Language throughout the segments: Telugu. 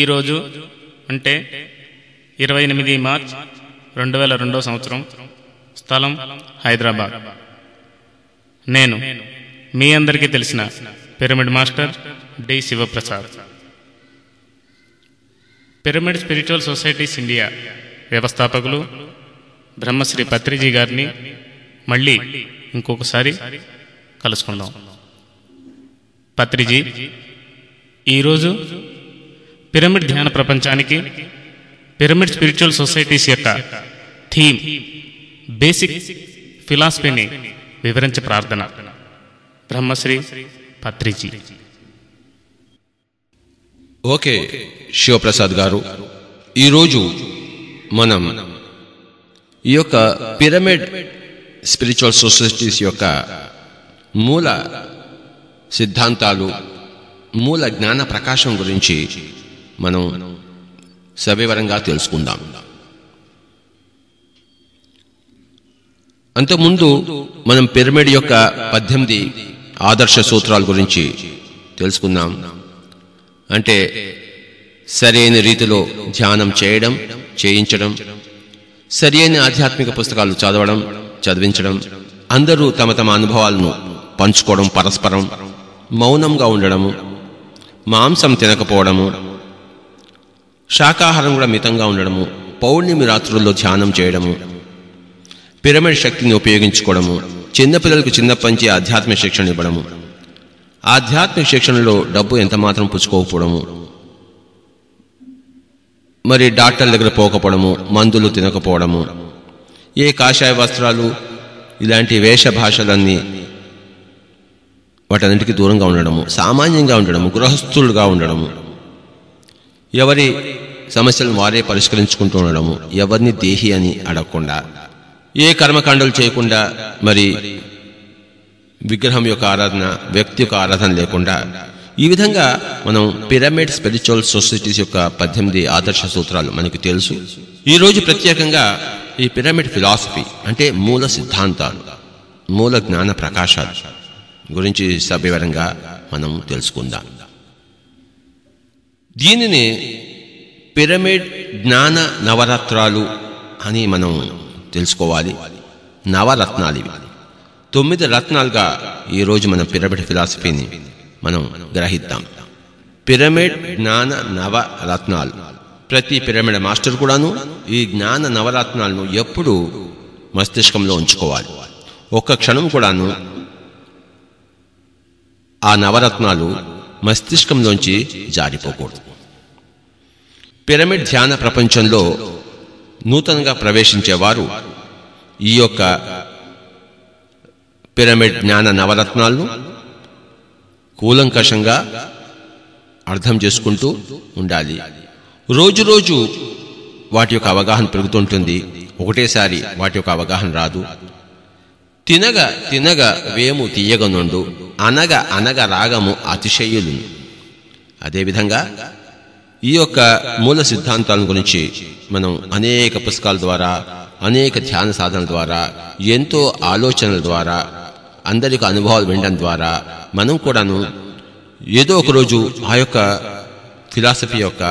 ఈరోజు అంటే ఇరవై ఎనిమిది మార్చ్ రెండు వేల రెండో సంవత్సరం స్థలం హైదరాబాద్. నేను మీ అందరికీ తెలిసిన pyramid master D Shivaprasad. Pyramid spiritual societies India వ్యవస్థాపకులు బ్రహ్మశ్రీ పత్రిజీ గారిని మళ్ళీ ఇంకొకసారి కలుసుకుందాం. పత్రిజీ ఈరోజు పిరమిడ్ ధ్యాన ప్రపంచానికి పిరమిడ్ స్పిరిచువల్ సొసైటీస్ యొక్క థీమ్ బేసిక్ ఫిలాసఫీని వివరించే ప్రార్థన. బ్రహ్మశ్రీ పత్రిజీ. ఓకే శివప్రసాద్ గారు. ఈరోజు మనం ఈ యొక్క పిరమిడ్ స్పిరిచువల్ సొసైటీస్ యొక్క మూల సిద్ధాంతాలు మూల జ్ఞాన ప్రకాశం గురించి మనం సవివరంగా తెలుసుకుందాం. అంతకుముందు మనం పిరమిడ్ యొక్క పద్దెనిమిది ఆదర్శ సూత్రాల గురించి తెలుసుకుందాం. అంటే సరైన రీతిలో ధ్యానం చేయడం చేయించడం సరైన ఆధ్యాత్మిక పుస్తకాలు చదవడం చదివించడం అందరూ తమ తమ అనుభవాలను పంచుకోవడం పరస్పరం మౌనంగా ఉండడము మాంసం తినకపోవడము శాకాహారం కూడా మితంగా ఉండడము పౌర్ణమి రాత్రుల్లో ధ్యానం చేయడము పిరమిడ్ శక్తిని ఉపయోగించుకోవడము చిన్నపిల్లలకు చిన్నప్పటి నుంచి ఆధ్యాత్మిక శిక్షణ ఇవ్వడము. ఆధ్యాత్మిక శిక్షణలో డబ్బు ఎంత మాత్రం పుచ్చుకోకపోవడము. మరి డాక్టర్ల దగ్గర పోకపోవడము మందులు తినకపోవడము. ఏ కాషాయ వస్త్రాలు ఇలాంటి వేష భాషలన్నీ వాటన్నిటికీ దూరంగా ఉండడము సామాన్యంగా ఉండడము గృహస్థులుగా ఉండడము. ఎవరి సమస్యలను వారే పరిష్కరించుకుంటూ ఉండడము ఎవరిని దేహి అని అడగకుండా ఏ కర్మకాండలు చేయకుండా మరి విగ్రహం యొక్క ఆరాధన వ్యక్తి యొక్క ఆరాధన లేకుండా ఈ విధంగా మనం పిరమిడ్ స్పిరిచువల్ సొసైటీస్ యొక్క పద్దెనిమిది ఆదర్శ సూత్రాలు మనకు తెలుసు. ఈరోజు ప్రత్యేకంగా ఈ పిరమిడ్ ఫిలాసఫీ అంటే మూల సిద్ధాంతాలు మూల జ్ఞాన ప్రకాశాలు గురించి సవివరంగా మనం తెలుసుకుందాం. దీనిని పిరమిడ్ జ్ఞాన నవరత్నాలు అని మనం తెలుసుకోవాలి. నవరత్నాలు ఇవి. తొమ్మిది రత్నాలుగా ఈరోజు మన పిరమిడ్ ఫిలాసఫీని మనం గ్రహిద్దాం. పిరమిడ్ జ్ఞాన నవరత్నాలు. ప్రతి పిరమిడ్ మాస్టర్ కూడాను ఈ జ్ఞాన నవరత్నాలను ఎప్పుడు మస్తిష్కంలో ఉంచుకోవాలి. ఒక్క క్షణం కూడాను ఆ నవరత్నాలు మస్తిష్కంలోంచి జారిపోకూడదు. పిరమిడ్ ధ్యాన ప్రపంచంలో నూతనంగా ప్రవేశించేవారు ఈ యొక్క పిరమిడ్ జ్ఞాన నవరత్నాలను కూలంకషంగా అర్థం చేసుకుంటూ ఉండాలి. రోజు రోజు వాటి యొక్క అవగాహన పెరుగుతుంటుంది. ఒకటేసారి వాటి యొక్క అవగాహన రాదు. తినగ తినగ వేము తీయగనుండు. అనగ అనగ రాగము అతిశయులు. అదేవిధంగా ఈ యొక్క మూల సిద్ధాంతాల గురించి మనం అనేక పుస్తకాల ద్వారా అనేక ధ్యాన సాధనల ద్వారా ఎంతో ఆలోచనల ద్వారా అందరికి అనుభవాలు వినడం ద్వారా మనం కూడాను ఏదో ఒక రోజు ఆ యొక్క ఫిలాసఫీ యొక్క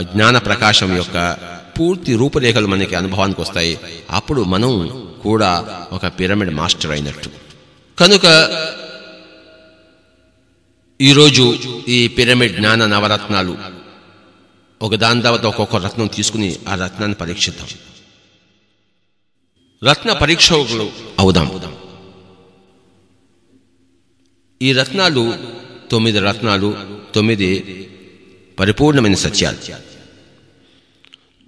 జ్ఞాన ప్రకాశం యొక్క పూర్తి రూపురేఖలు మనకి అనుభవానికి వస్తాయి. అప్పుడు మనం కూడా ఒక పిరమిడ్ మాస్టర్ అయినట్టు. కనుక ఈరోజు ఈ పిరమిడ్ జ్ఞాన నవరత్నాలు. ఒక దాని తర్వాత ఒక్కొక్క రత్నం తీసుకుని ఆ రత్నాన్ని పరీక్షిద్దాం. రత్న పరీక్షకులు అవుదాం. ఈ రత్నాలు తొమ్మిది రత్నాలు తొమ్మిది పరిపూర్ణమైన సత్యాలు.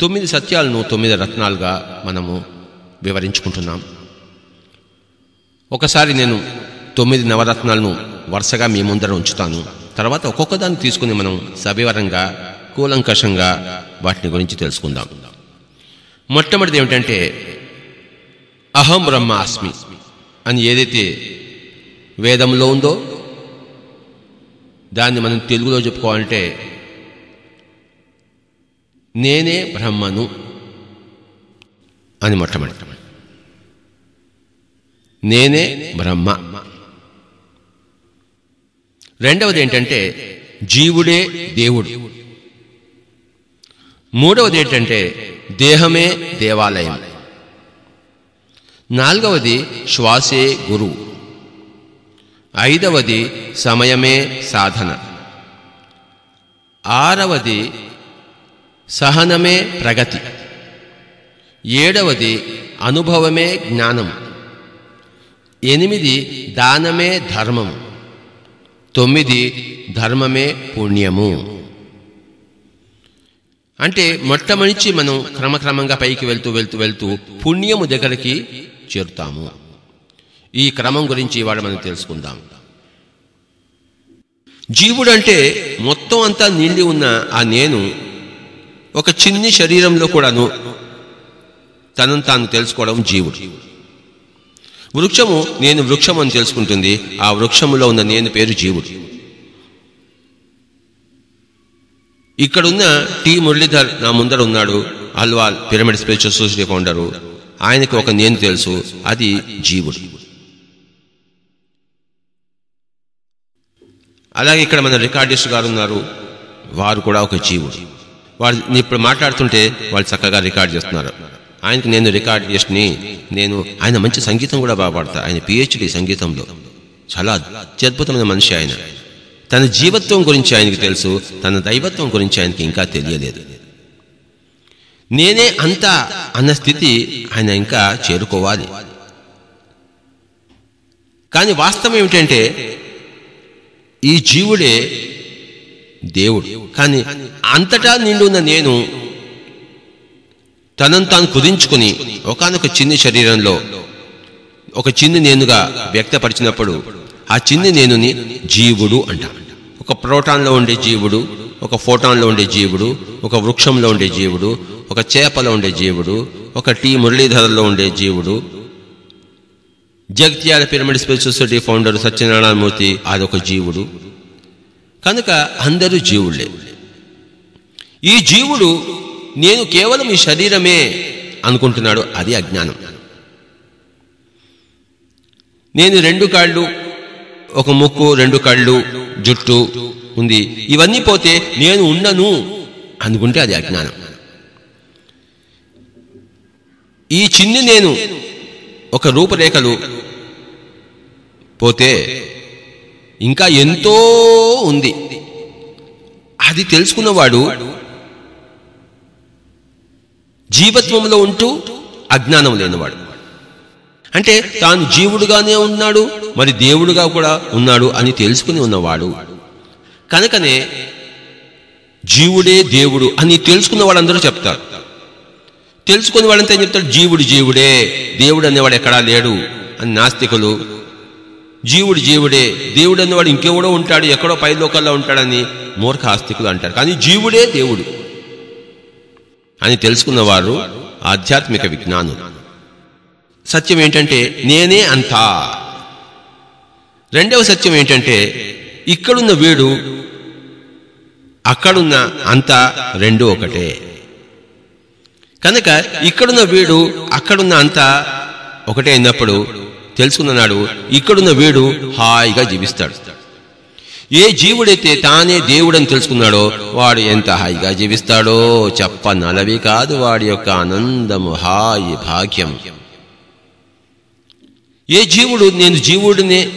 తొమ్మిది సత్యాలను తొమ్మిది రత్నాలుగా మనము వివరించుకుంటున్నాం. ఒకసారి నేను తొమ్మిది నవరత్నాలను వరుసగా మీ ముందర ఉంచుతాను. తర్వాత ఒక్కొక్క దాన్ని తీసుకుని మనం సవివరంగా కూలంకషంగా వాటిని గురించి తెలుసుకుందాం. మొట్టమొదటిది ఏమిటంటే అహం బ్రహ్మ అస్మి అని ఏదైతే వేదంలో ఉందో దాన్ని మనం తెలుగులో చెప్పుకోవాలంటే నేనే బ్రహ్మను అని మొట్టమొదటి. నేనే బ్రహ్మ. రెండవది ఏంటంటే జీవుడే దేవుడు. మూడవది ఏంటంటే దేహమే దేవాలయం. నాలుగవది శ్వాసే గురువు. ఐదవది సమయమే సాధన. ఆరవది సహనమే ప్రగతి. ఏడవది అనుభవమే జ్ఞానం. ఎనిమిది దానమే ధర్మం. తొమ్మిది ధర్మమే పుణ్యము. అంటే మొట్టమొదటి మనం క్రమక్రమంగా పైకి వెళ్తూ వెళ్తూ వెళ్తూ పుణ్యము దగ్గరికి చేరుతాము. ఈ క్రమం గురించి ఇవాళ మనం తెలుసుకుందాం. జీవుడు అంటే మొత్తం అంతా నిండి ఉన్న ఆ నేను ఒక చిన్ని శరీరంలో కూడాను తనను తాను తెలుసుకోవడం జీవుడు. వృక్షము నేను వృక్షం అని తెలుసుకుంటుంది. ఆ వృక్షములో ఉన్న నేను పేరు జీవుడు. ఇక్కడున్న టి మురళీధర్ నా ముందర ఉన్నాడు. Alwal pyramid spiritual society founder. ఆయనకు ఒక నేను తెలుసు. అది జీవుడు. అలాగే ఇక్కడ మన రికార్డిస్ట్ గారు ఉన్నారు. వారు కూడా ఒక జీవుడు. వారు ఇప్పుడు మాట్లాడుతుంటే వాళ్ళు చక్కగా రికార్డ్ చేస్తున్నారు. ఆయనకి నేను రికార్డిస్ట్ని నేను ఆయన మంచి సంగీతం కూడా బాగా పాడతారు ఆయన పిహెచ్డి సంగీతంలో. చాలా అత్యద్భుతమైన మనిషి ఆయన. తన జీవత్వం గురించి ఆయనకి తెలుసు తన దైవత్వం గురించి ఆయనకి ఇంకా తెలియలేదు. నేనే అంతా అన్న స్థితి ఆయన ఇంకా చేరుకోవాలి. కానీ వాస్తవం ఏమిటంటే ఈ జీవుడే దేవుడు. కానీ అంతటా నిండున్న నేను తనను తాను కుదించుకుని ఒకనొక చిన్ని శరీరంలో ఒక చిన్ని నేనుగా వ్యక్తపరిచినప్పుడు ఆ చిన్ని నేనుని జీవుడు అంట. ఒక ప్రోటాన్లో ఉండే జీవుడు ఒక ఫోటాన్లో ఉండే జీవుడు ఒక వృక్షంలో ఉండే జీవుడు ఒక చేపలో ఉండే జీవుడు ఒక టీ మురళీధరలో ఉండే జీవుడు. Jagtial pyramid spiritual society founder Satyanarayanamurthy అదొక జీవుడు. కనుక అందరూ జీవుళ్ళే. ఈ జీవుడు నేను కేవలం ఈ శరీరమే అనుకుంటున్నాడు అది అజ్ఞానం. నేను రెండు కాళ్ళు ఒక ముక్కు రెండు కళ్ళు జుట్టు ఉంది. ఇవన్నీ పోతే నేను ఉండను అనుకుంటే అది అజ్ఞానం. ఈ చిన్ని నేను ఒక రూపురేఖలు పోతే ఇంకా ఎంతో ఉంది. అది తెలుసుకున్నవాడు జీవత్వంలో ఉంటూ అజ్ఞానం లేనివాడు. అంటే తాను జీవుడుగానే ఉన్నాడు మరి దేవుడుగా కూడా ఉన్నాడు అని తెలుసుకుని ఉన్నవాడు. కనుకనే జీవుడే దేవుడు అని తెలుసుకున్న వాళ్ళందరూ చెప్తారు. తెలుసుకుని వాళ్ళంతా ఏం చెప్తాడు జీవుడు జీవుడే దేవుడు అనేవాడు ఎక్కడా లేడు అని నాస్తికులు. జీవుడు జీవుడే దేవుడు అనేవాడు ఇంకెవడో ఉంటాడు ఎక్కడో పై లోకల్లో ఉంటాడని మూర్ఖ ఆస్తికులు అంటారు. కానీ జీవుడే దేవుడు. అని తెలుసుకున్నవారు ఆధ్యాత్మిక విజ్ఞానులు. సత్యం ఏంటంటే నేనే అంతా. రెండవ సత్యం ఏంటంటే ఇక్కడున్న వీడు అక్కడున్న అంతా రెండు ఒకటే. కనుక ఇక్కడున్న వీడు అక్కడున్న అంతా ఒకటే అయినప్పుడు తెలుసుకున్ననాడు ఇక్కడున్న వీడు హాయిగా జీవిస్తాడు. ఏ జీవుడైతే తానే దేవుడని తెలుసుకున్నాడో వాడు ఎంత హాయిగా జీవిస్తాడో చెప్ప నలవి కాదు వాడి యొక్క ఆనందము హాయి భాగ్యం. ఏ జీవుడు నేను జీవుడినే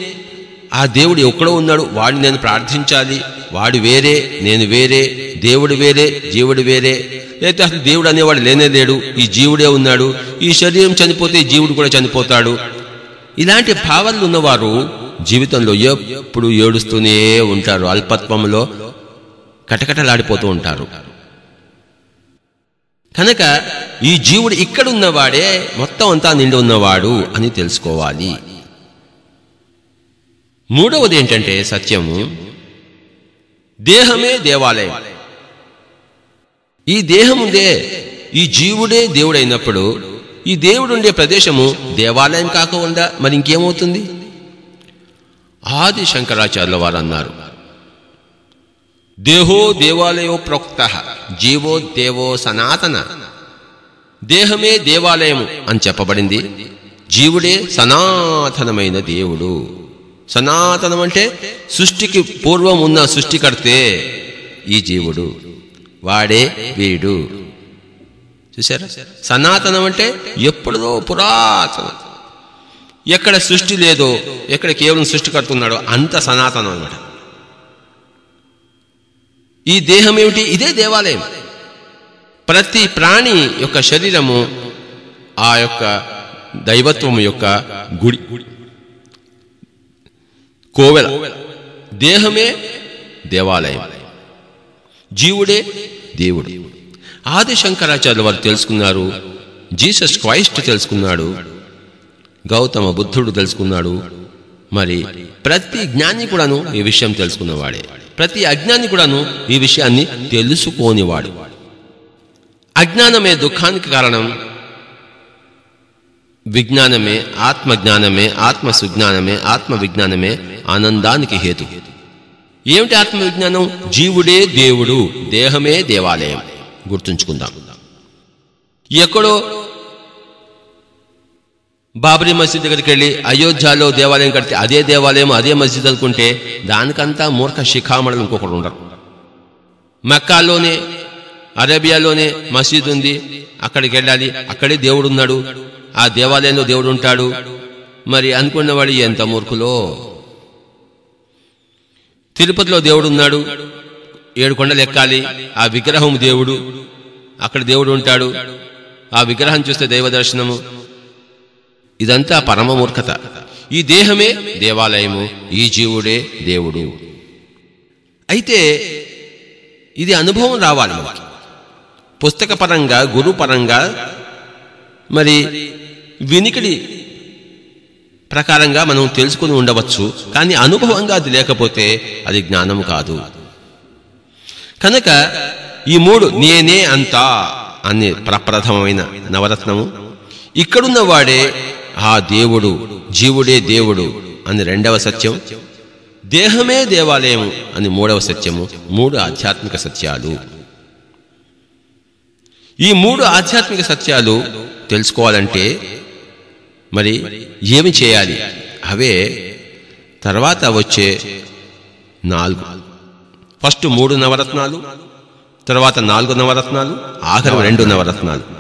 ఆ దేవుడు ఎక్కడో ఉన్నాడు వాడిని నేను ప్రార్థించాలి వాడు వేరే నేను వేరే దేవుడు వేరే జీవుడు వేరే. లేకపోతే అసలు దేవుడు అనేవాడు లేనే లేడు ఈ జీవుడే ఉన్నాడు ఈ శరీరం చనిపోతే ఈ జీవుడు కూడా చనిపోతాడు. ఇలాంటి భావనలు ఉన్నవారు జీవితంలో ఎప్పుడు ఏడుస్తూనే ఉంటారు. అల్పత్వంలో కటకటలాడిపోతూ ఉంటారు. కనుక ఈ జీవుడు ఇక్కడున్నవాడే మొత్తం అంతా నిండి ఉన్నవాడు అని తెలుసుకోవాలి. మూడవది ఏంటంటే సత్యము. దేహమే దేవాలయం. ఈ దేహముందే ఈ జీవుడే దేవుడైనప్పుడు ఈ దేవుడు ఉండే ప్రదేశము దేవాలయం కాకుండా మరి ఇంకేమవుతుంది ఆది శంకరాచార్యుల వారు అన్నారు దేహో దేవాలయో ప్రోక్త జీవో దేవో సనాతన. దేహమే దేవాలయము అని చెప్పబడింది. జీవుడే సనాతనమైన దేవుడు. సనాతనం అంటే సృష్టికి పూర్వం ఉన్న సృష్టికర్తే ఈ జీవుడు. వాడే వీడు. చూసారా సనాతనం అంటే ఎప్పుడో పురాతనం. ఎక్కడ సృష్టి లేదో ఎక్కడ కేవలం సృష్టికర్త ఉన్నాడో అంత సనాతనం అనమాట ఈ దేహం ఏమిటి? ఇదే దేవాలయం. ప్రతి ప్రాణి యొక్క శరీరము ఆ యొక్క దైవత్వం యొక్క గుడి. కోవెల. దేహమే దేవాలయం. జీవుడే దేవుడు. ఆది శంకరాచార్యుల వారు తెలుసుకున్నారు జీసస్ క్రైస్ట్ తెలుసుకున్నాడు గౌతమ బుద్ధుడు తెలుసుకున్నాడు. మరి ప్రతి జ్ఞాని కూడాను ఈ విషయం తెలుసుకున్నవాడే. ప్రతి అజ్ఞాని కూడాను ఈ విషయాన్ని తెలుసుకోనివాడు. అజ్ఞానమే దుఃఖానికి కారణం. విజ్ఞానమే ఆత్మజ్ఞానమే ఆత్మ సుజ్ఞానమే ఆత్మ విజ్ఞానమే ఆనందానికి హేతు. ఏమిటి ఆత్మ విజ్ఞానం జీవుడే దేవుడు దేహమే దేవాలయం. గుర్తుంచుకుందాం. ఎక్కడో బాబరీ మసీద్ దగ్గరికి వెళ్ళి అయోధ్యలో దేవాలయం కడితే అదే దేవాలయం అదే మసీద్ అనుకుంటే దానికంతా మూర్ఖ శిఖామణలు ఇంకొకరు ఉండరు. మక్కాలోనే అరేబియాలోనే మసీద్ ఉంది అక్కడికి వెళ్ళాలి అక్కడే దేవుడున్నాడు ఆ దేవాలయంలో దేవుడు ఉంటాడు. మరి అనుకున్నవాడు ఎంత మూర్ఖులో? తిరుపతిలో దేవుడున్నాడు ఏడు కొండలు ఎక్కాలి ఆ విగ్రహం దేవుడు అక్కడ దేవుడు ఉంటాడు. ఆ విగ్రహం చూస్తే దైవ దర్శనము ఇదంతా పరమ మూర్ఖత ఈ దేహమే దేవాలయము ఈ జీవుడే దేవుడు. అయితే ఇది అనుభవం రావాలి మనకి. పుస్తకపరంగా గురుపరంగా మరి వినికిడి ప్రకారంగా మనం తెలుసుకుని ఉండవచ్చు కానీ అనుభవంగా అది లేకపోతే అది జ్ఞానం కాదు. కనుక ఈ మూడు నేనే అంతా అనే ప్రప్రథమమైన నవరత్నము. ఇక్కడున్న వాడే ఆ దేవుడు జీవుడే దేవుడు అని రెండవ సత్యం. దేహమే దేవాలయం అని మూడవ సత్యము మూడు ఆధ్యాత్మిక సత్యాలు. ఈ మూడు ఆధ్యాత్మిక సత్యాలు తెలుసుకోవాలంటే మరి ఏమి చేయాలి? అవే తర్వాత వచ్చే నాలుగు. ఫస్ట్ మూడు నవరత్నాలు తర్వాత నాలుగు నవరత్నాలు ఆఖరు రెండు నవరత్నాలు.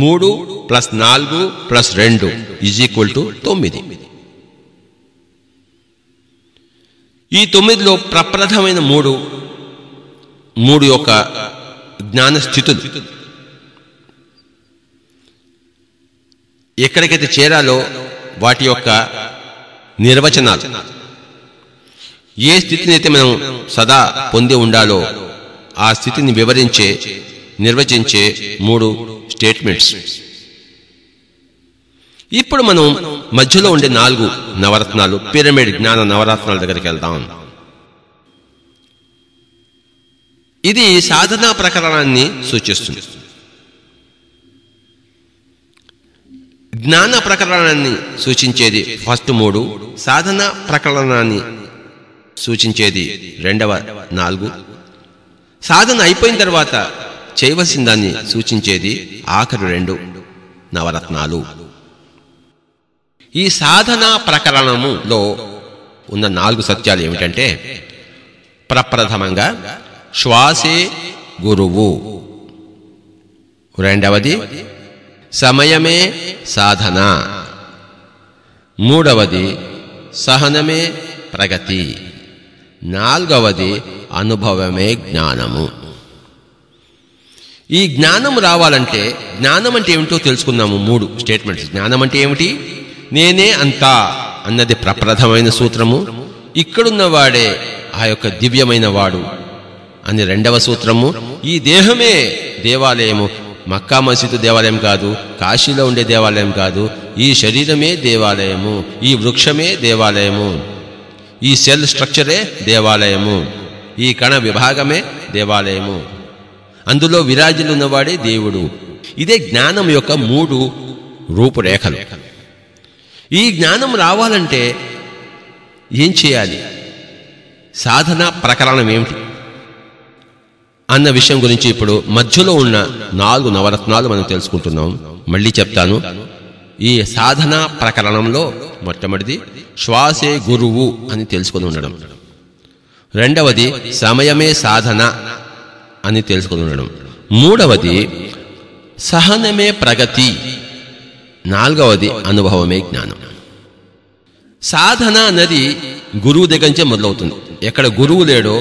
మూడు ప్లస్ నాలుగు ప్లస్ రెండు ఈజ్ ఈక్వల్ టు తొమ్మిది. ఈ తొమ్మిదిలో ప్రప్రథమైన మూడు మూడు యొక్క జ్ఞానస్థితులు ఎక్కడికైతే చేరాలో వాటి యొక్క నిర్వచనాలు. ఏ స్థితిని అయితే మనం సదా పొంది ఉండాలో ఆ స్థితిని వివరించే నిర్వచించే మూడు స్టేట్మెంట్స్ ఇప్పుడు మనం మధ్యలో ఉండే నాలుగు నవరత్నాలు పిరమిడ్ జ్ఞాన నవరత్నాల దగ్గరికి వెళ్దాం. ఇది సాధనా ప్రకరణాన్ని సూచిస్తుంది. జ్ఞాన ప్రకరణాన్ని సూచించేది ఫస్ట్ మూడు సాధన ప్రకరణాన్ని సూచించేది రెండవ నాలుగు. సాధన అయిపోయిన తర్వాత చేయవలసిందాన్ని సూచించేది ఆఖరి రెండు నవరత్నాలు. ఈ సాధన ప్రకరణములో ఉన్న నాలుగు సత్యాలు ఏమిటంటే ప్రప్రథమంగా శ్వాసే గురువు. రెండవది సమయమే సాధన. మూడవది సహనమే ప్రగతి. నాలుగవది అనుభవమే జ్ఞానము. ఈ జ్ఞానం రావాలంటే జ్ఞానం అంటే ఏమిటో తెలుసుకున్నాము మూడు స్టేట్మెంట్స్ జ్ఞానం అంటే ఏమిటి? నేనే అంతా అన్నది ప్రప్రథమైన సూత్రము. ఇక్కడున్నవాడే ఆ యొక్క దివ్యమైన వాడు అని రెండవ సూత్రము. ఈ దేహమే దేవాలయము. మక్కా మసీదు దేవాలయం కాదు కాశీలో ఉండే దేవాలయం కాదు ఈ శరీరమే దేవాలయము ఈ వృక్షమే దేవాలయము ఈ సెల్ స్ట్రక్చరే దేవాలయము ఈ కణ విభాగమే దేవాలయము. అందులో విరాజులున్నవాడే దేవుడు. ఇదే జ్ఞానం యొక్క మూడు రూపురేఖలు. ఈ జ్ఞానం రావాలంటే ఏం చేయాలి? సాధన ప్రకరణం ఏమిటి? అన్న విషయం గురించి ఇప్పుడు మధ్యలో ఉన్న నాలుగు నవరత్నాలు మనం తెలుసుకుంటున్నాం. మళ్ళీ చెప్తాను. ఈ సాధన ప్రకరణంలో మొట్టమొదటిది శ్వాసే గురువు అని తెలుసుకొని ఉండడం. రెండవది సమయమే సాధన అని తెలుసుకొని ఉండడం మూడవది సహనమే ప్రగతి. నాలుగవది అనుభవమే జ్ఞానం. సాధన అన్నది గురువు దగ్గర నుంచే మొదలవుతుంది. ఎక్కడ గురువు లేడో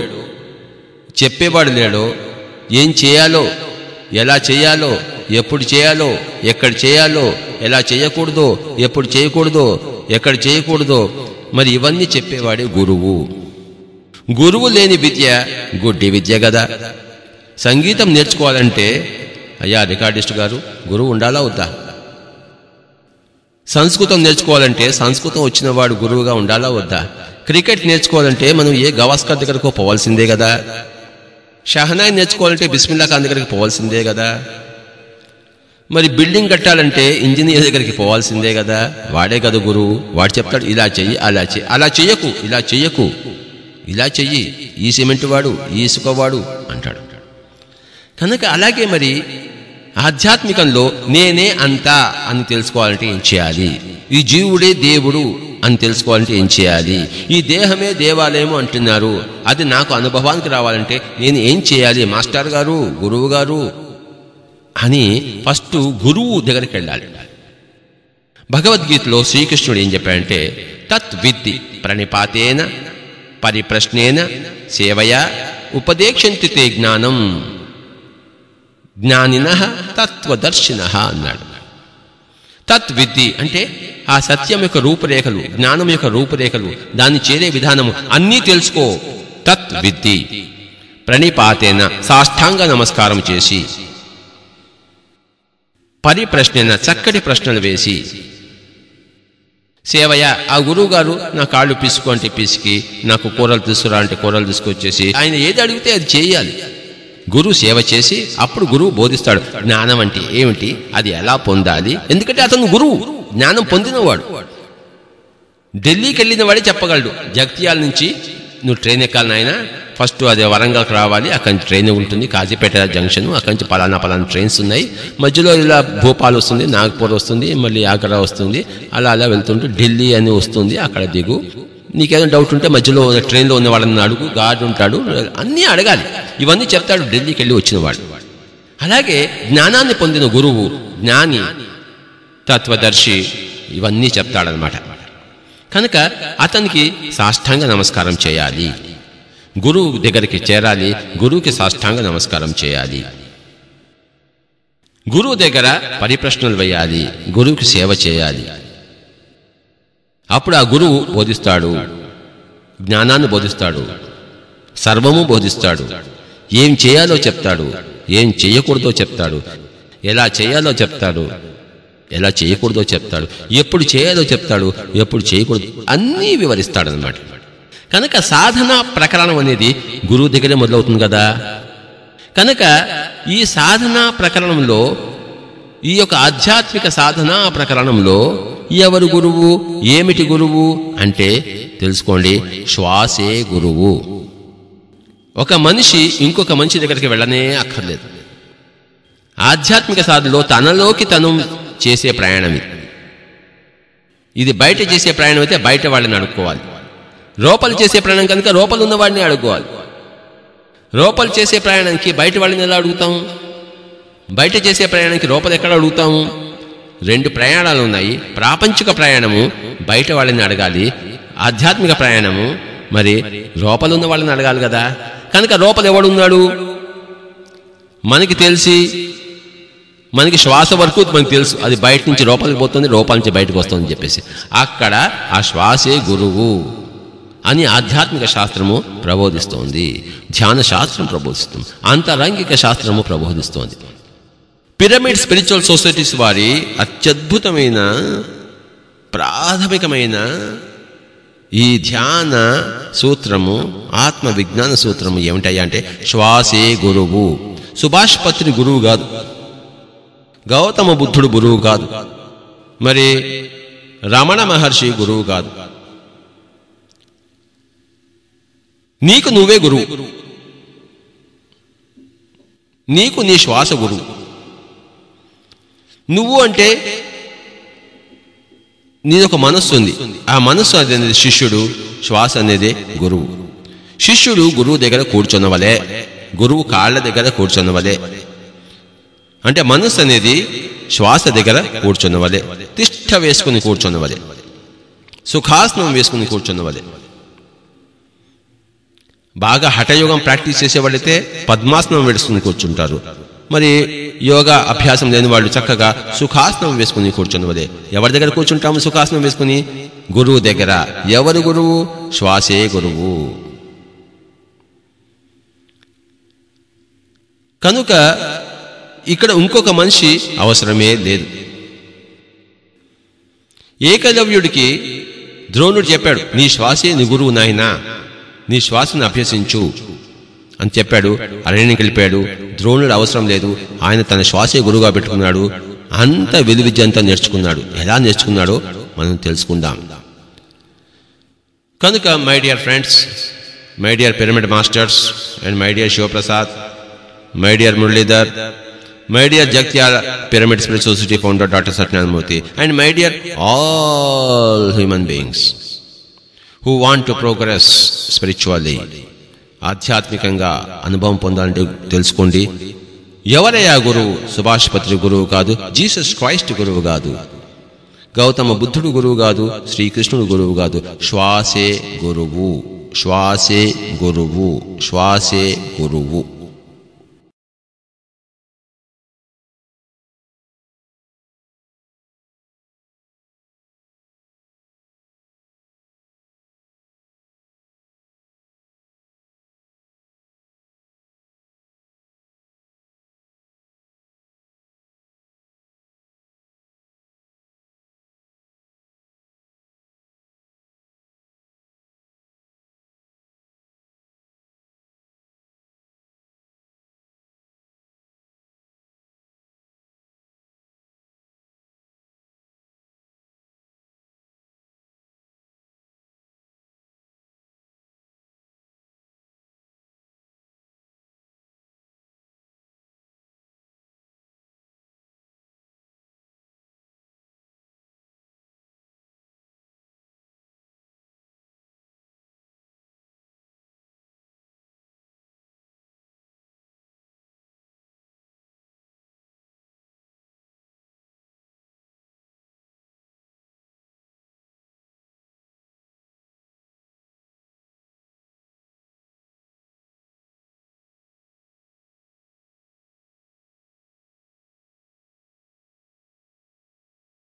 చెప్పేవాడు లేడో ఏం చేయాలో ఎలా చేయాలో ఎప్పుడు చేయాలో ఎక్కడ చేయాలో ఎలా చేయకూడదో ఎప్పుడు చేయకూడదో ఎక్కడ చేయకూడదో మరి ఇవన్నీ చెప్పేవాడే గురువు. గురువు లేని విద్య గుడ్డి విద్య కదా సంగీతం నేర్చుకోవాలంటే అయ్యా రికార్డిస్ట్ గారు గురువు ఉండాలా వద్దా? సంస్కృతం నేర్చుకోవాలంటే సంస్కృతం వచ్చిన వాడు గురువుగా ఉండాలా వద్దా? క్రికెట్ నేర్చుకోవాలంటే మనం ఏ గవాస్కర్ దగ్గరకు పోవాల్సిందే కదా? షహనాయ్ నేర్చుకోవాలంటే బిస్మిల్లా ఖాన్ దగ్గరికి పోవాల్సిందే కదా? మరి బిల్డింగ్ కట్టాలంటే ఇంజనీర్ దగ్గరికి పోవాల్సిందే కదా? వాడే కదా గురువు వాడు చెప్తాడు ఇలా చెయ్యి అలా చెయ్యి అలా చెయ్యకు ఇలా చెయ్యకు ఇలా చెయ్యి ఈ సిమెంట్ వాడు ఈ ఇసుక వాడు అంటాడు. కనుక అలాగే మరి ఆధ్యాత్మికంలో నేనే అంతా అని తెలుసుకోవాలంటే ఏం చేయాలి? ఈ జీవుడే దేవుడు అని తెలుసుకోవాలంటే ఏం చేయాలి? ఈ దేహమే దేవాలయము అంటున్నారు. అది నాకు అనుభవానికి రావాలంటే నేను ఏం చేయాలి? మాస్టర్ గారు గురువు గారు అని ఫస్ట్ గురువు దగ్గరికి వెళ్ళాలి. భగవద్గీతలో శ్రీకృష్ణుడు ఏం చెప్పాడంటే తత్ విద్ది ప్రణిపాతేన పరిప్రశ్నేన సేవయ ఉపదేక్షంతి జ్ఞానం. జ్ఞానిన తత్వదర్శిన అన్నాడు. తత్విద్ది అంటే ఆ సత్యం యొక్క రూపురేఖలు జ్ఞానం యొక్క రూపురేఖలు దాన్ని చేరే విధానము అన్నీ తెలుసుకో. తత్విద్ధి. ప్రణిపాతేన సాష్టాంగ నమస్కారం చేసి. పరిప్రశ్నైన చక్కటి ప్రశ్నలు వేసి. సేవయ ఆ గురువు గారు నా కాళ్ళు పిసుకు అంటే పిసికి నాకు కూరలు తీసుకురా అంటే కూరలు తీసుకొచ్చేసి ఆయన ఏది అడిగితే అది చేయాలి. గురువు సేవ చేసి అప్పుడు గురువు బోధిస్తాడు. జ్ఞానం అంటే ఏమిటి? అది ఎలా పొందాలి? ఎందుకంటే అతను గురువు. జ్ఞానం పొందినవాడు. ఢిల్లీకి వెళ్ళిన వాడే చెప్పగలడు. జగత్యాల నుంచి నువ్వు ట్రైన్ ఎక్కాలి నాయన. ఫస్ట్ అదే వరంగల్కి రావాలి. అక్కడి నుంచి ట్రైన్ ఉంటుంది. కాజీపేట జంక్షన్ అక్కడి నుంచి పలానా పలానా ట్రైన్స్ ఉన్నాయి. మధ్యలో ఇలా భోపాల్ వస్తుంది నాగ్పూర్ వస్తుంది మళ్ళీ ఆగ్రా వస్తుంది. అలా అలా వెళ్తుంటూ ఢిల్లీ అని వస్తుంది. అక్కడ దిగు. నీకేదో డౌట్ ఉంటే మధ్యలో ఉన్న ట్రైన్లో ఉన్న వాళ్ళని అడుగు గార్డు ఉంటాడు అన్నీ అడగాలి. ఇవన్నీ చెప్తాడు ఢిల్లీకి వెళ్ళి వచ్చిన వాడు. అలాగే జ్ఞానాన్ని పొందిన గురువు జ్ఞాని తత్వదర్శి ఇవన్నీ చెప్తాడనమాట కనుక అతనికి సాష్టాంగ నమస్కారం చేయాలి. గురువు దగ్గరికి చేరాలి గురువుకి సాష్టాంగ నమస్కారం చేయాలి. గురువు దగ్గర పరిప్రశ్నలు వేయాలి గురువుకి సేవ చేయాలి. అప్పుడు ఆ గురువు బోధిస్తాడు. జ్ఞానాన్ని బోధిస్తాడు. సర్వము బోధిస్తాడు. ఏం చేయాలో చెప్తాడు. ఏం చేయకూడదో చెప్తాడు. ఎలా చేయాలో చెప్తాడు. ఎలా చేయకూడదో చెప్తాడు. ఎప్పుడు చేయాలో చెప్తాడు. ఎప్పుడు చేయకూడదు అన్నీ వివరిస్తాడనమాట కనుక సాధన ప్రకరణం అనేది గురువు దగ్గరే మొదలవుతుంది కదా. కనుక ఈ సాధన ప్రకరణంలో ఈ యొక్క ఆధ్యాత్మిక సాధనా ప్రకరణంలో ఎవరు గురువు? ఏమిటి గురువు? అంటే తెలుసుకోండి శ్వాసే గురువు. ఒక మనిషి ఇంకొక మనిషి దగ్గరికి వెళ్ళనే అక్కర్లేదు. ఆధ్యాత్మిక సాధనలో తనలోకి తను చేసే ప్రయాణం ఇది. ఇది బయట చేసే ప్రయాణం అయితే బయట వాళ్ళని అడుక్కోవాలి. రూపలు చేసే ప్రయాణం కనుక లోపల ఉన్నవాడిని అడుక్కోవాలి. లోపల చేసే ప్రయాణానికి బయట వాళ్ళని ఎలా అడుగుతాం? బయట చేసే ప్రయాణానికి లోపల ఎక్కడ అడుగుతాము రెండు ప్రయాణాలు ఉన్నాయి ప్రాపంచిక ప్రయాణము బయట వాళ్ళని అడగాలి. ఆధ్యాత్మిక ప్రయాణము మరి లోపలున్న వాళ్ళని అడగాలి కదా. కనుక లోపల ఎవడున్నాడు? మనకి తెలిసి మనకి శ్వాస వరకు మనకు తెలుసు. అది బయట నుంచి లోపలికి పోతుంది లోపల నుంచి బయటకు వస్తుంది చెప్పేసి. అక్కడ ఆ శ్వాసే గురువు అని ఆధ్యాత్మిక శాస్త్రము ప్రబోధిస్తోంది. ధ్యాన శాస్త్రం ప్రబోధిస్తుంది. అంతరంగిక శాస్త్రము ప్రబోధిస్తోంది. పిరమిడ్ స్పిరిచువల్ సొసైటీస్ వారి అత్యద్భుతమైన ప్రాథమికమైన ఈ ధ్యాన సూత్రము ఆత్మ విజ్ఞాన సూత్రము ఏమిటయ్యా అంటే శ్వాసే గురువు. సుభాష్ పత్రి గురువు కాదు. గౌతమ బుద్ధుడు గురువు కాదు. మరి రమణ మహర్షి గురువు కాదు. నీకు నువ్వే గురువు. నీకు నీ శ్వాస గురువు. నువ్వు అంటే నీదొక మనస్సు ఉంది ఆ మనస్సు అనేది శిష్యుడు శ్వాస అనేది గురువు. శిష్యుడు గురువు దగ్గర కూర్చున్నవలే గురువు కాళ్ళ దగ్గర కూర్చున్నవలే అంటే మనస్సు అనేది శ్వాస దగ్గర కూర్చున్న తిష్ట వేసుకుని కూర్చున్న వలె సుఖాసనం వేసుకుని కూర్చున్న బాగా హఠయోగం ప్రాక్టీస్ చేసేవాళ్ళైతే పద్మాసనం వేసుకుని కూర్చుంటారు. మరి యోగా అభ్యాసం లేని వాళ్ళు చక్కగా సుఖాసనం వేసుకుని కూర్చున్నవదే ఎవరి దగ్గర కూర్చుంటాము సుఖాసనం వేసుకుని? గురువు దగ్గర. ఎవరు గురువు? శ్వాసే గురువు. కనుక ఇక్కడ ఇంకొక మనిషి అవసరమే లేదు. ఏకలవ్యుడికి ద్రోణుడు చెప్పాడు నీ శ్వాసే నీ గురువు నాయనా. నీ శ్వాసను అభ్యసించు. అని చెప్పాడు అరణ్యం కలిపాడు ద్రోణుడు అవసరం లేదు. ఆయన తన శ్వాసే గురువుగా పెట్టుకున్నాడు. అంత విధి విద్య అంతా నేర్చుకున్నాడు. ఎలా నేర్చుకున్నాడో మనం తెలుసుకుందాం. కనుక my dear friends my dear pyramid masters and my dear Shivaprasad my dear Muralidhar my dear Jagtial pyramid spiritual society founder doctor Satyanarayanamurthy and my dear all human beings who want to progress spiritually ఆధ్యాత్మికంగా అనుభవం పొందాలంటే తెలుసుకోండి. ఎవరయ్యా గురువు సుభాష్ పత్రి గురువు కాదు. జీసస్ క్రైస్ట్ గురువు కాదు. గౌతమ బుద్ధుడు గురువు కాదు. శ్రీకృష్ణుడు గురువు కాదు. శ్వాసే గురువు. శ్వాసే గురువు. శ్వాసే గురువు.